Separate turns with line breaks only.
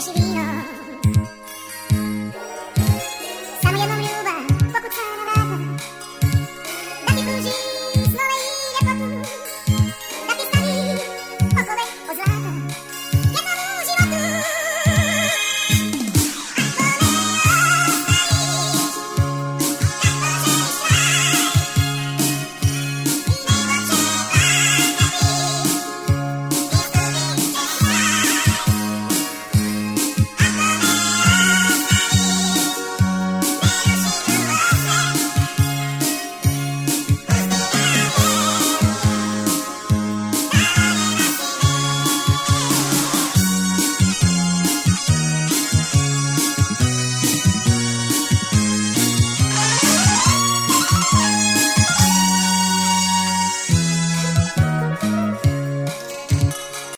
subir